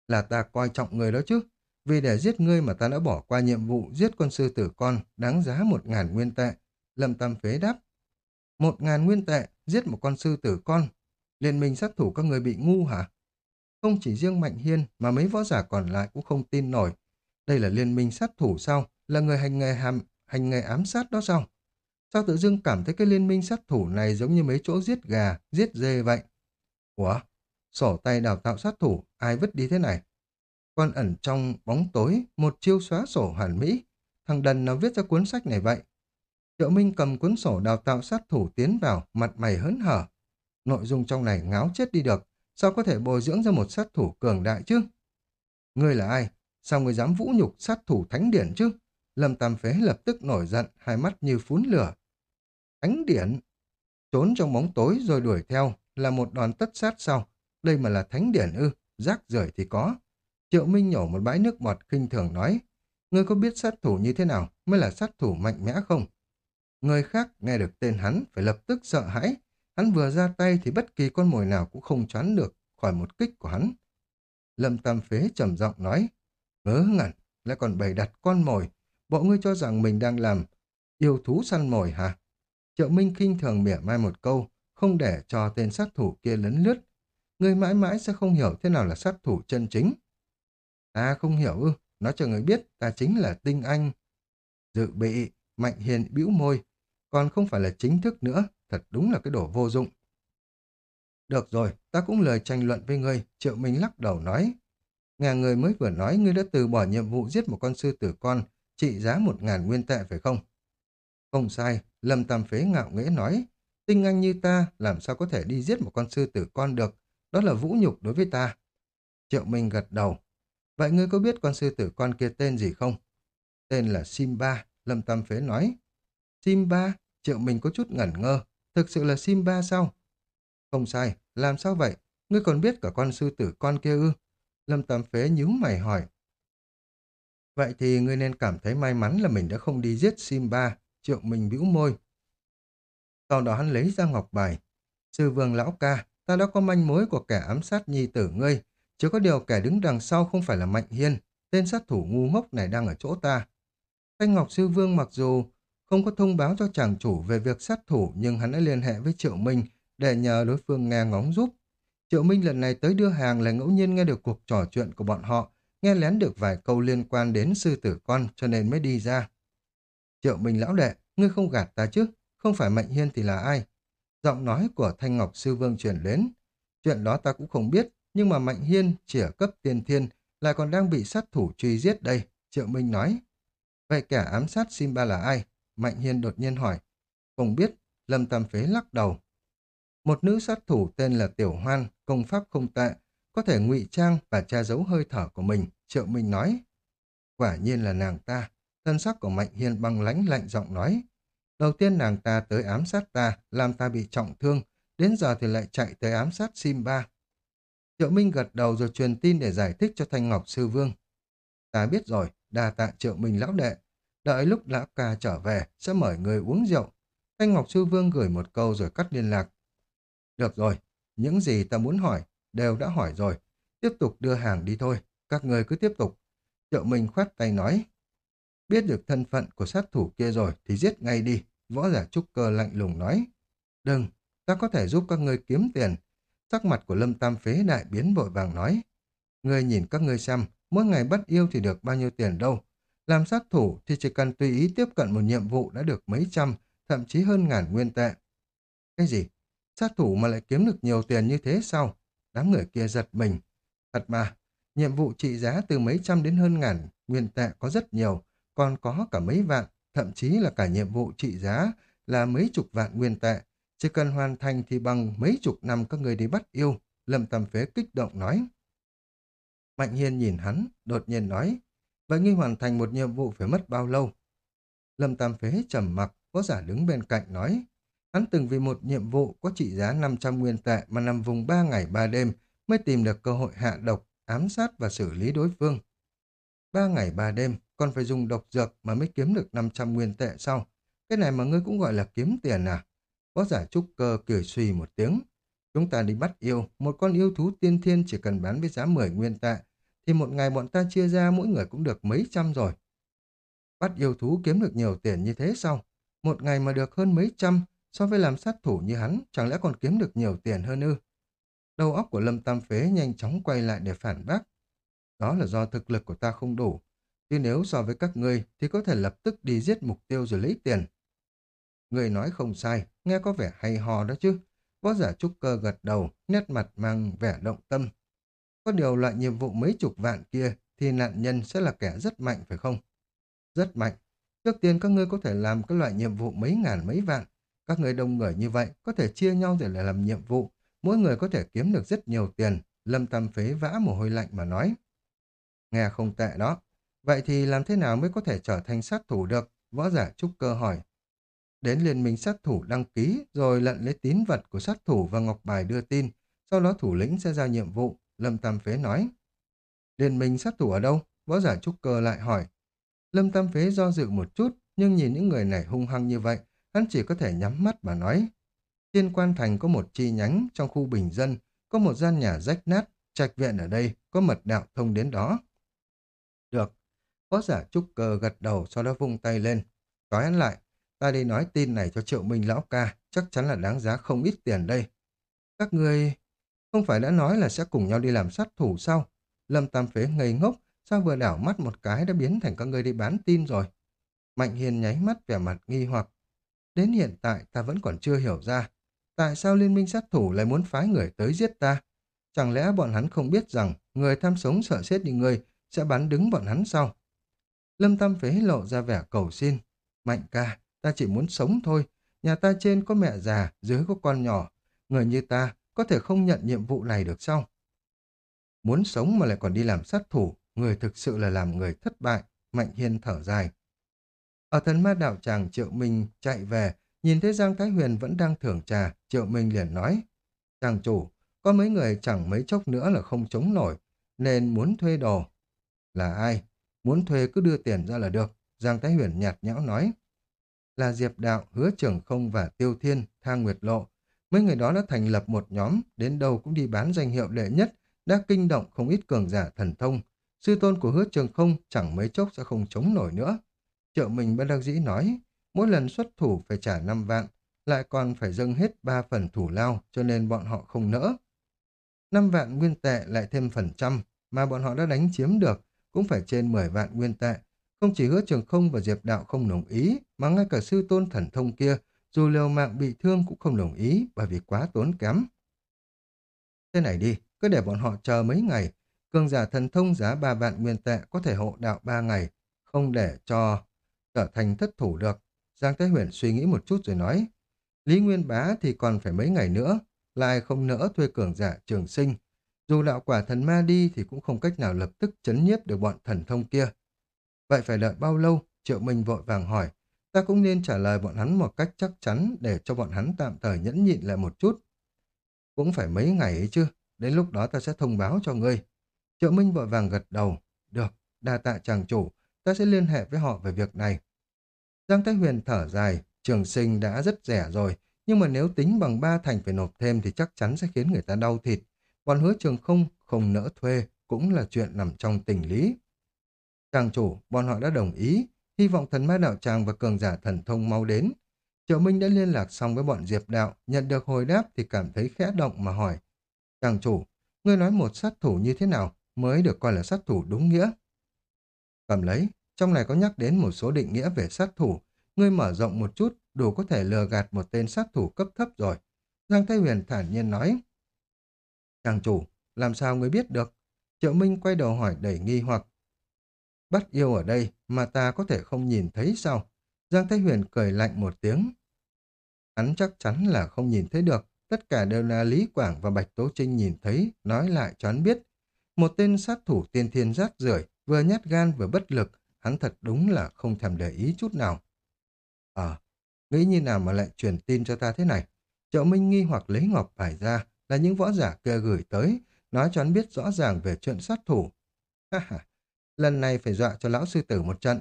Là ta coi trọng người đó chứ. Vì để giết ngươi mà ta đã bỏ qua nhiệm vụ giết con sư tử con đáng giá một ngàn nguyên tệ. Lâm Tam Phế đáp. Một ngàn nguyên tệ, giết một con sư tử con. Liên minh sát thủ các người bị ngu hả? Không chỉ riêng Mạnh Hiên mà mấy võ giả còn lại cũng không tin nổi. Đây là liên minh sát thủ sao? Là người hành nghề hàm, hành nghề ám sát đó sao? Sao tự dưng cảm thấy cái liên minh sát thủ này giống như mấy chỗ giết gà, giết dê vậy? Ủa? Sổ tay đào tạo sát thủ, ai vứt đi thế này? Còn ẩn trong bóng tối, một chiêu xóa sổ hoàn mỹ. Thằng đần nào viết ra cuốn sách này vậy? Triệu Minh cầm cuốn sổ đào tạo sát thủ tiến vào, mặt mày hớn hở. Nội dung trong này ngáo chết đi được, sao có thể bồi dưỡng ra một sát thủ cường đại chứ? Ngươi là ai? Sao ngươi dám vũ nhục sát thủ thánh điển chứ? Lâm Tam Phế lập tức nổi giận, hai mắt như phún lửa. Thánh điển! Trốn trong bóng tối rồi đuổi theo là một đoàn tất sát sau. Đây mà là thánh điển ư, rác rưởi thì có. Triệu Minh nhổ một bãi nước bọt khinh thường nói. Ngươi có biết sát thủ như thế nào mới là sát thủ mạnh mẽ không? Người khác nghe được tên hắn phải lập tức sợ hãi. Hắn vừa ra tay thì bất kỳ con mồi nào cũng không choán được khỏi một kích của hắn. Lâm Tam Phế trầm giọng nói. Ngớ ngẩn, lại còn bày đặt con mồi. Bộ ngươi cho rằng mình đang làm yêu thú săn mồi hả? Triệu Minh khinh thường mỉa mai một câu, không để cho tên sát thủ kia lấn lướt. Ngươi mãi mãi sẽ không hiểu thế nào là sát thủ chân chính. Ta không hiểu ư, nói cho người biết ta chính là tinh anh. Dự bị, Mạnh Hiền bĩu môi, còn không phải là chính thức nữa, thật đúng là cái đồ vô dụng. Được rồi, ta cũng lời tranh luận với ngươi, Triệu Minh lắc đầu nói. Nghe người mới vừa nói ngươi đã từ bỏ nhiệm vụ giết một con sư tử con, trị giá một ngàn nguyên tệ phải không? Không sai, Lâm Tam Phế ngạo nghễ nói, tinh anh như ta làm sao có thể đi giết một con sư tử con được, đó là vũ nhục đối với ta. Triệu Minh gật đầu, vậy ngươi có biết con sư tử con kia tên gì không? Tên là Simba, Lâm Tam Phế nói. Simba? Triệu Minh có chút ngẩn ngơ, thực sự là Simba sao? Không sai, làm sao vậy? Ngươi còn biết cả con sư tử con kia ư? Lâm Tam Phế nhíu mày hỏi. Vậy thì ngươi nên cảm thấy may mắn là mình đã không đi giết Simba, triệu mình bĩu môi. Sau đó hắn lấy ra ngọc bài. Sư vương lão ca, ta đã có manh mối của kẻ ám sát nhi tử ngươi. Chỉ có điều kẻ đứng đằng sau không phải là Mạnh Hiên. Tên sát thủ ngu ngốc này đang ở chỗ ta. Thanh Ngọc Sư Vương mặc dù không có thông báo cho chàng chủ về việc sát thủ nhưng hắn đã liên hệ với Triệu Minh để nhờ đối phương nghe ngóng giúp. Triệu Minh lần này tới đưa hàng là ngẫu nhiên nghe được cuộc trò chuyện của bọn họ nghe lén được vài câu liên quan đến sư tử con cho nên mới đi ra. Triệu Minh lão đệ, ngươi không gạt ta chứ, không phải Mạnh Hiên thì là ai? Giọng nói của Thanh Ngọc Sư Vương truyền đến. Chuyện đó ta cũng không biết, nhưng mà Mạnh Hiên chỉ ở cấp tiên thiên lại còn đang bị sát thủ truy giết đây, Triệu Minh nói. Vậy kẻ ám sát Simba là ai? Mạnh Hiên đột nhiên hỏi. Không biết, Lâm Tam Phế lắc đầu. Một nữ sát thủ tên là Tiểu Hoan, công pháp không tệ, có thể ngụy trang và che giấu hơi thở của mình, Triệu Minh nói. Quả nhiên là nàng ta, thân sắc của Mạnh Hiên băng lãnh lạnh giọng nói. Đầu tiên nàng ta tới ám sát ta, làm ta bị trọng thương, đến giờ thì lại chạy tới ám sát Simba. Triệu Minh gật đầu rồi truyền tin để giải thích cho Thanh Ngọc Sư Vương. Ta biết rồi, đa tạ Triệu Minh lão đệ. Đợi lúc lão ca trở về, sẽ mời người uống rượu. Thanh Ngọc Sư Vương gửi một câu rồi cắt liên lạc. Được rồi, những gì ta muốn hỏi, đều đã hỏi rồi. Tiếp tục đưa hàng đi thôi, các người cứ tiếp tục. Triệu Minh khoát tay nói. Biết được thân phận của sát thủ kia rồi thì giết ngay đi, võ giả trúc cơ lạnh lùng nói. Đừng, ta có thể giúp các ngươi kiếm tiền. Sắc mặt của Lâm Tam Phế đại biến vội vàng nói. Ngươi nhìn các ngươi xem, mỗi ngày bắt yêu thì được bao nhiêu tiền đâu. Làm sát thủ thì chỉ cần tùy ý tiếp cận một nhiệm vụ đã được mấy trăm, thậm chí hơn ngàn nguyên tệ. Cái gì? Sát thủ mà lại kiếm được nhiều tiền như thế sao? Đám người kia giật mình. Thật mà, Nhiệm vụ trị giá từ mấy trăm đến hơn ngàn nguyên tệ có rất nhiều, còn có cả mấy vạn, thậm chí là cả nhiệm vụ trị giá là mấy chục vạn nguyên tệ. Chỉ cần hoàn thành thì bằng mấy chục năm các người đi bắt yêu, Lâm Tam Phế kích động nói. Mạnh Hiên nhìn hắn, đột nhiên nói, vậy ngươi hoàn thành một nhiệm vụ phải mất bao lâu? Lâm Tam Phế trầm mặc, có giả đứng bên cạnh nói, hắn từng vì một nhiệm vụ có trị giá 500 nguyên tệ mà nằm vùng 3 ngày 3 đêm mới tìm được cơ hội hạ độc, ám sát và xử lý đối phương. 3 ngày 3 đêm, còn phải dùng độc dược mà mới kiếm được 500 nguyên tệ sau. Cái này mà ngươi cũng gọi là kiếm tiền à? Có giả trúc cơ cười suy một tiếng. Chúng ta đi bắt yêu, một con yêu thú tiên thiên chỉ cần bán với giá 10 nguyên tệ, thì một ngày bọn ta chia ra mỗi người cũng được mấy trăm rồi. Bắt yêu thú kiếm được nhiều tiền như thế sao? Một ngày mà được hơn mấy trăm, so với làm sát thủ như hắn, chẳng lẽ còn kiếm được nhiều tiền hơn ư? Đầu óc của Lâm Tam Phế nhanh chóng quay lại để phản bác. Đó là do thực lực của ta không đủ, chứ nếu so với các ngươi thì có thể lập tức đi giết mục tiêu rồi lấy tiền. Người nói không sai, nghe có vẻ hay hò đó chứ. Võ giả trúc cơ gật đầu, nét mặt mang vẻ động tâm. Có điều loại nhiệm vụ mấy chục vạn kia thì nạn nhân sẽ là kẻ rất mạnh phải không? Rất mạnh. Trước tiên các ngươi có thể làm các loại nhiệm vụ mấy ngàn mấy vạn. Các người đông người như vậy có thể chia nhau để làm nhiệm vụ. Mỗi người có thể kiếm được rất nhiều tiền. Lâm Tam Phế vã mồ hôi lạnh mà nói. Nghe không tệ đó. Vậy thì làm thế nào mới có thể trở thành sát thủ được? Võ giả trúc cơ hỏi. Đến liên minh sát thủ đăng ký, rồi lận lấy tín vật của sát thủ và ngọc bài đưa tin. Sau đó thủ lĩnh sẽ giao nhiệm vụ. Lâm Tam Phế nói. Liên minh sát thủ ở đâu? Võ giả trúc cơ lại hỏi. Lâm Tam Phế do dự một chút, nhưng nhìn những người này hung hăng như vậy, hắn chỉ có thể nhắm mắt mà nói. Thiên quan thành có một chi nhánh trong khu bình dân, có một gian nhà rách nát, trạch viện ở đây, có mật đạo thông đến đó. Được. Võ giả trúc cơ gật đầu sau đó vung tay lên. Nói hắn lại, ta đi nói tin này cho triệu minh lão ca, chắc chắn là đáng giá không ít tiền đây. Các người không phải đã nói là sẽ cùng nhau đi làm sát thủ sao? Lâm Tam Phế ngây ngốc, sao vừa đảo mắt một cái đã biến thành các người đi bán tin rồi? Mạnh Hiền nháy mắt vẻ mặt nghi hoặc. Đến hiện tại ta vẫn còn chưa hiểu ra. Tại sao liên minh sát thủ lại muốn phái người tới giết ta? Chẳng lẽ bọn hắn không biết rằng người tham sống sợ chết như người sẽ bắn đứng bọn hắn sao? Lâm Tam Phế lộ ra vẻ cầu xin. Mạnh ca, ta chỉ muốn sống thôi. Nhà ta trên có mẹ già, dưới có con nhỏ. Người như ta có thể không nhận nhiệm vụ này được sao? Muốn sống mà lại còn đi làm sát thủ, người thực sự là làm người thất bại, Mạnh Hiên thở dài. Ở thần ma đạo tràng Triệu Minh chạy về, nhìn thấy Giang Thái Huyền vẫn đang thưởng trà, Triệu Minh liền nói, Chàng chủ, có mấy người chẳng mấy chốc nữa là không chống nổi, nên muốn thuê đồ. Là ai? Muốn thuê cứ đưa tiền ra là được, Giang Thái Huyền nhạt nhẽo nói. Là Diệp Đạo, Hứa Trưởng Không và Tiêu Thiên, Thang Nguyệt Lộ, Mấy người đó đã thành lập một nhóm, đến đâu cũng đi bán danh hiệu đệ nhất, đã kinh động không ít cường giả thần thông. Sư tôn của hứa trường không chẳng mấy chốc sẽ không chống nổi nữa. Trợ mình bất đắc dĩ nói, mỗi lần xuất thủ phải trả 5 vạn, lại còn phải dâng hết 3 phần thủ lao, cho nên bọn họ không nỡ. 5 vạn nguyên tệ lại thêm phần trăm, mà bọn họ đã đánh chiếm được, cũng phải trên 10 vạn nguyên tệ. Không chỉ hứa trường không và diệp đạo không đồng ý, mà ngay cả sư tôn thần thông kia dù liều mạng bị thương cũng không đồng ý bởi vì quá tốn kém. Thế này đi, cứ để bọn họ chờ mấy ngày. Cường giả thần thông giá 3 vạn nguyên tệ có thể hộ đạo 3 ngày, không để cho trở thành thất thủ được. Giang Thế Huyền suy nghĩ một chút rồi nói, Lý Nguyên Bá thì còn phải mấy ngày nữa, lại không nỡ thuê cường giả trường sinh. Dù đạo quả thần ma đi thì cũng không cách nào lập tức chấn nhiếp được bọn thần thông kia. Vậy phải đợi bao lâu? Triệu Minh vội vàng hỏi, Ta cũng nên trả lời bọn hắn một cách chắc chắn để cho bọn hắn tạm thời nhẫn nhịn lại một chút. Cũng phải mấy ngày ấy chứ, đến lúc đó ta sẽ thông báo cho ngươi. Triệu Minh vội vàng gật đầu. Được, đa tạ chàng chủ, ta sẽ liên hệ với họ về việc này. Giang Thái Huyền thở dài, trường sinh đã rất rẻ rồi, nhưng mà nếu tính bằng ba thành phải nộp thêm thì chắc chắn sẽ khiến người ta đau thịt. Còn hứa trường không, không nỡ thuê, cũng là chuyện nằm trong tình lý. Chàng chủ, bọn họ đã đồng ý, hy vọng thần ma đạo tràng và cường giả thần thông mau đến. Triệu Minh đã liên lạc xong với bọn Diệp Đạo, nhận được hồi đáp thì cảm thấy khẽ động mà hỏi. Chàng chủ, ngươi nói một sát thủ như thế nào mới được coi là sát thủ đúng nghĩa? Cầm lấy, trong này có nhắc đến một số định nghĩa về sát thủ, ngươi mở rộng một chút, đủ có thể lừa gạt một tên sát thủ cấp thấp rồi. Giang Thái Huyền thản nhiên nói. Chàng chủ, làm sao ngươi biết được? Triệu Minh quay đầu hỏi đầy nghi hoặc. Bắt yêu ở đây mà ta có thể không nhìn thấy sao? Giang Thái Huyền cười lạnh một tiếng. Hắn chắc chắn là không nhìn thấy được. Tất cả đều là Lý Quảng và Bạch Tố Trinh nhìn thấy, nói lại cho hắn biết. Một tên sát thủ tiên thiên rát rưởi vừa nhát gan vừa bất lực, hắn thật đúng là không thèm để ý chút nào. Ờ, nghĩ như nào mà lại truyền tin cho ta thế này? Triệu Minh nghi hoặc lấy ngọc bài ra là những võ giả kia gửi tới, nói cho hắn biết rõ ràng về chuyện sát thủ. Ha ha, lần này phải dọa cho lão sư tử một trận.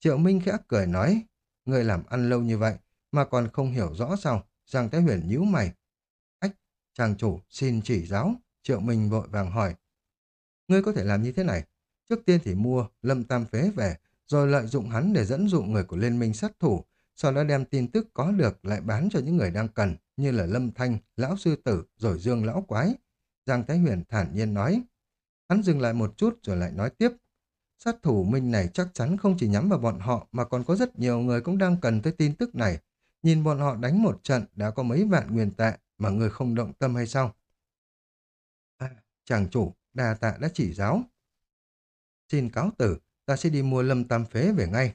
Triệu Minh khẽ cười nói, người làm ăn lâu như vậy mà còn không hiểu rõ sao, Giang Thái Huyền nhíu mày. Ách, chàng chủ xin chỉ giáo, Triệu Minh vội vàng hỏi. Ngươi có thể làm như thế này, trước tiên thì mua Lâm Tam Phế về, rồi lợi dụng hắn để dẫn dụ người của Liên minh sát thủ, sau đó đem tin tức có được lại bán cho những người đang cần, như là Lâm Thanh, Lão Sư Tử, rồi Dương Lão Quái. Giang Thái Huyền thản nhiên nói. Hắn dừng lại một chút rồi lại nói tiếp. Sát thủ Minh này chắc chắn không chỉ nhắm vào bọn họ mà còn có rất nhiều người cũng đang cần tới tin tức này. Nhìn bọn họ đánh một trận đã có mấy vạn nguyên tệ mà người không động tâm hay sao? À, chàng chủ, đà tạ đã chỉ giáo. Xin cáo tử, ta sẽ đi mua lâm tam phế về ngay.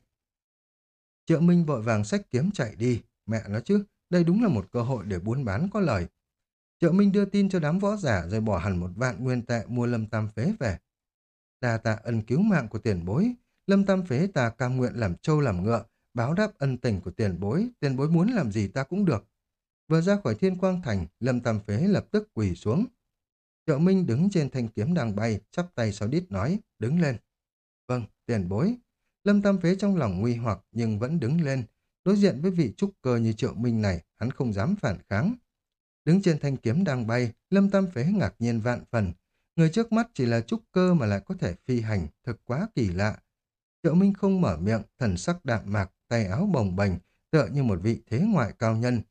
Triệu Minh vội vàng sách kiếm chạy đi. Mẹ nó chứ, đây đúng là một cơ hội để buôn bán có lời. Triệu Minh đưa tin cho đám võ giả rồi bỏ hẳn một vạn nguyên tệ mua lâm tam phế về. Đà tạ ân cứu mạng của tiền bối, lâm tam phế ta cam nguyện làm trâu làm ngựa, báo đáp ân tình của tiền bối, tiền bối muốn làm gì ta cũng được. Vừa ra khỏi thiên quang thành, lâm tam phế lập tức quỳ xuống. Triệu Minh đứng trên thanh kiếm đang bay, chắp tay sau đít nói, đứng lên. Vâng, tiền bối. Lâm tam phế trong lòng nguy hoặc nhưng vẫn đứng lên. Đối diện với vị trúc cơ như triệu minh này, hắn không dám phản kháng. Đứng trên thanh kiếm đang bay, lâm tam phế ngạc nhiên vạn phần. Người trước mắt chỉ là trúc cơ mà lại có thể phi hành, thật quá kỳ lạ. Triệu Minh không mở miệng, thần sắc đạm mạc, tay áo bồng bềnh, tựa như một vị thế ngoại cao nhân.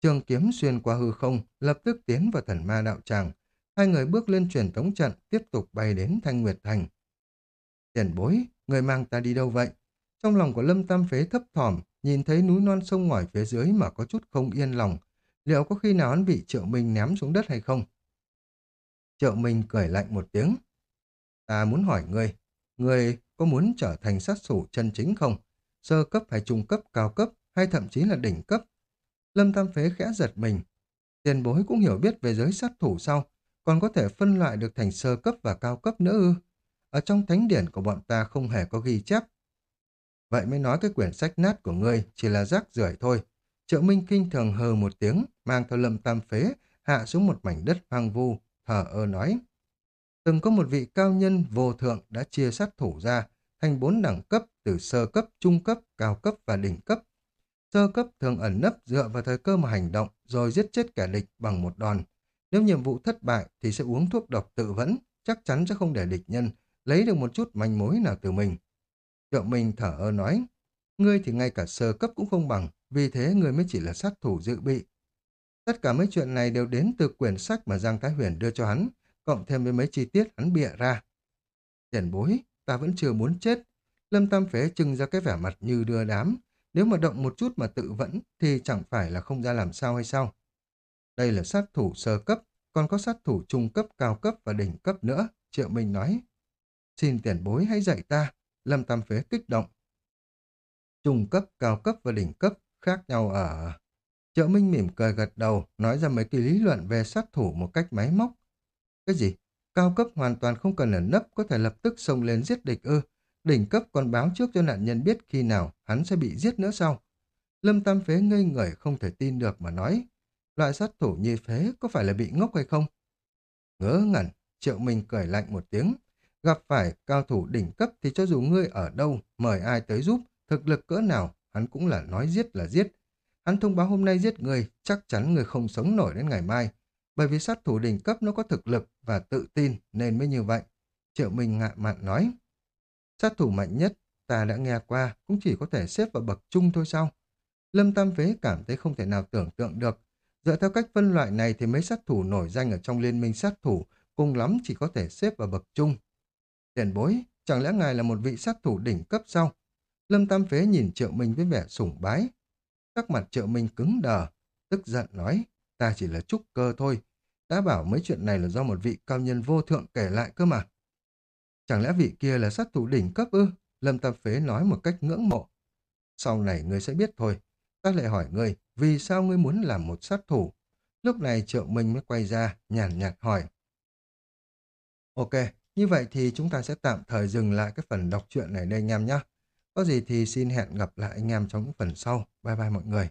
Trường kiếm xuyên qua hư không, lập tức tiến vào thần ma đạo tràng. Hai người bước lên truyền tống trận, tiếp tục bay đến Thanh Nguyệt Thành. Tiền bối, người mang ta đi đâu vậy? Trong lòng của Lâm Tam Phế thấp thỏm, nhìn thấy núi non sông ngòi phía dưới mà có chút không yên lòng. Liệu có khi nào hắn bị Triệu Minh ném xuống đất hay không? Triệu Minh cười lạnh một tiếng. Ta muốn hỏi ngươi, ngươi có muốn trở thành sát thủ chân chính không? Sơ cấp hay trung cấp, cao cấp, hay thậm chí là đỉnh cấp? Lâm Tam Phế khẽ giật mình. Tiền bối cũng hiểu biết về giới sát thủ sau, còn có thể phân loại được thành sơ cấp và cao cấp nữa ư? Ở trong thánh điển của bọn ta không hề có ghi chép. Vậy mới nói cái quyển sách nát của ngươi chỉ là rác rưởi thôi. Triệu Minh Kinh thường hờ một tiếng, mang theo lâm tam phế, hạ xuống một mảnh đất hoang vu, thở ơ nói. Từng có một vị cao nhân vô thượng đã chia sát thủ ra thành bốn đẳng cấp từ sơ cấp, trung cấp, cao cấp và đỉnh cấp. Sơ cấp thường ẩn nấp dựa vào thời cơ mà hành động rồi giết chết kẻ địch bằng một đòn. Nếu nhiệm vụ thất bại thì sẽ uống thuốc độc tự vẫn, chắc chắn sẽ không để địch nhân lấy được một chút manh mối nào từ mình. Triệu Minh thở ơ nói, ngươi thì ngay cả sơ cấp cũng không bằng, vì thế ngươi mới chỉ là sát thủ dự bị. Tất cả mấy chuyện này đều đến từ quyển sách mà Giang Thái Huyền đưa cho hắn, cộng thêm với mấy chi tiết hắn bịa ra. Tiền bối, ta vẫn chưa muốn chết. Lâm Tam Phế trưng ra cái vẻ mặt như đưa đám. Nếu mà động một chút mà tự vẫn thì chẳng phải là không ra làm sao hay sao. Đây là sát thủ sơ cấp, còn có sát thủ trung cấp, cao cấp và đỉnh cấp nữa, Triệu Minh nói. Xin tiền bối hãy dạy ta, Lâm Tam Phế kích động. Trung cấp, cao cấp và đỉnh cấp khác nhau à? ở... Triệu Minh mỉm cười gật đầu, nói ra mấy cái lý luận về sát thủ một cách máy móc. Cái gì? Cao cấp hoàn toàn không cần ẩn nấp, có thể lập tức xông lên giết địch ư. Đỉnh cấp còn báo trước cho nạn nhân biết khi nào hắn sẽ bị giết nữa sau. Lâm Tam Phế ngây người không thể tin được mà nói. Loại sát thủ như phế có phải là bị ngốc hay không? ngỡ ngẩn, Triệu Minh cười lạnh một tiếng. Gặp phải cao thủ đỉnh cấp thì cho dù ngươi ở đâu, mời ai tới giúp, thực lực cỡ nào, hắn cũng là nói giết là giết. Hắn thông báo hôm nay giết người, chắc chắn người không sống nổi đến ngày mai. Bởi vì sát thủ đỉnh cấp nó có thực lực và tự tin nên mới như vậy. Triệu Minh ngạ mạn nói. Sát thủ mạnh nhất, ta đã nghe qua, cũng chỉ có thể xếp vào bậc trung thôi sao? Lâm Tam Phế cảm thấy không thể nào tưởng tượng được. Dựa theo cách phân loại này thì mấy sát thủ nổi danh ở trong liên minh sát thủ cùng lắm chỉ có thể xếp vào bậc trung. Tiền bối, chẳng lẽ ngài là một vị sát thủ đỉnh cấp sao? Lâm Tam Phế nhìn Triệu Minh với vẻ sủng bái. Các mặt Triệu Minh cứng đờ, tức giận nói, ta chỉ là trúc cơ thôi. Đã bảo mấy chuyện này là do một vị cao nhân vô thượng kể lại cơ mà. Chẳng lẽ vị kia là sát thủ đỉnh cấp ư? Lâm Tam Phế nói một cách ngưỡng mộ. Sau này ngươi sẽ biết thôi. Ta lại hỏi ngươi, vì sao ngươi muốn làm một sát thủ? Lúc này Triệu Minh mới quay ra, nhàn nhạt hỏi. Ok, như vậy thì chúng ta sẽ tạm thời dừng lại cái phần đọc truyện này đây anh em nhé. Có gì thì xin hẹn gặp lại anh em trong những phần sau. Bye bye mọi người.